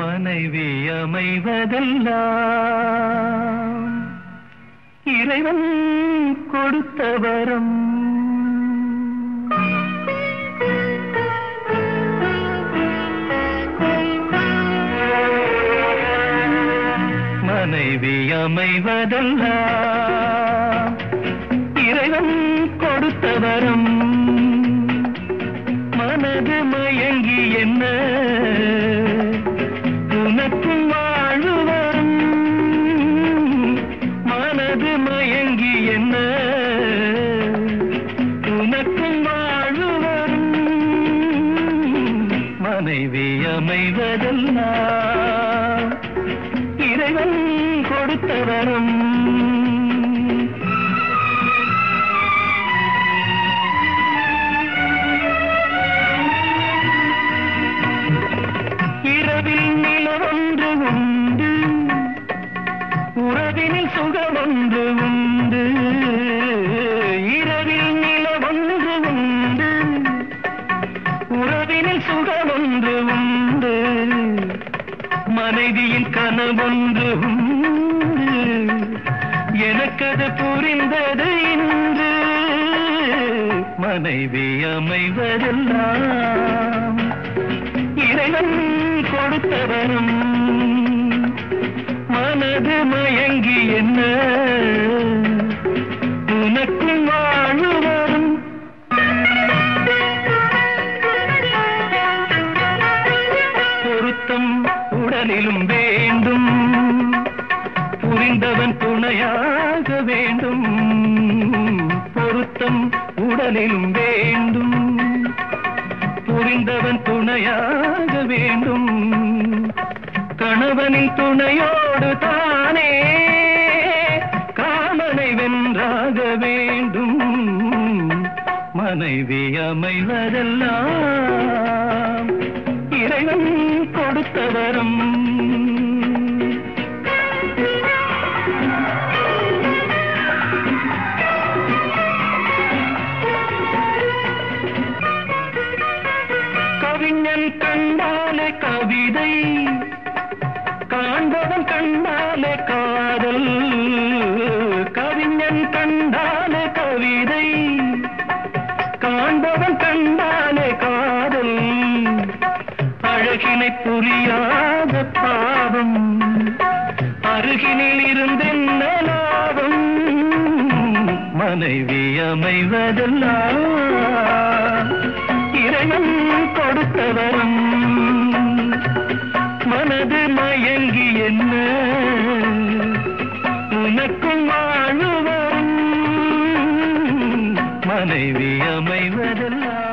மனைவி அமைவதெல்லாம் இறைவன் கொடுத்த வரம் மனைவி அமைவதெல்லாம் இறைவன் கொடுத்த வரம் மனது மயங்கி என்ன? மயங்கி என்ன? உனக்கும் வாழ்வு மனைவி அமைவதெல்லாம் இறைவன் கொடுத்த வரம் இரவில் நிலவொன்று ஒன்று உண்டு. இரவில் நிலவொன்று உண்டு. உறவினில் சுகமொன்று உண்டு. மனைவியின் கனவொன்று உண்டு. எனக்கது புரிந்தது இன்று. மனைவி அமைவதெல்லாம் இறைவன் கொடுத்தவனும். மனது மயங்கி என்ன? உனக்கும் பொருத்தம் உடலிலும் வேண்டும். புரிந்தவன் துணையாக வேண்டும். பொருத்தம் உடலிலும் வேண்டும். புரிந்தவன் துணையாக வேண்டும். கணவனின் துணையோடு தானே காமனை வென்றாக வேண்டும் மனைவி அமைவதெல்லாம் இறைவன் கொடுத்த வரம் கவிஞன் கண்டாலே கவிதை காண்பவன் கண்டாலே காதல் அழகினை புரியாத பாவம். அருகினில் இருந்தென்ன லாபம் மனைவி அமைவதெல்லாம் இறைவன் கொடுத்தவரம். மனது மயங்கி என்ன? உனக்கும் வாழ்வு மனைவி அமைவதெல்லாம்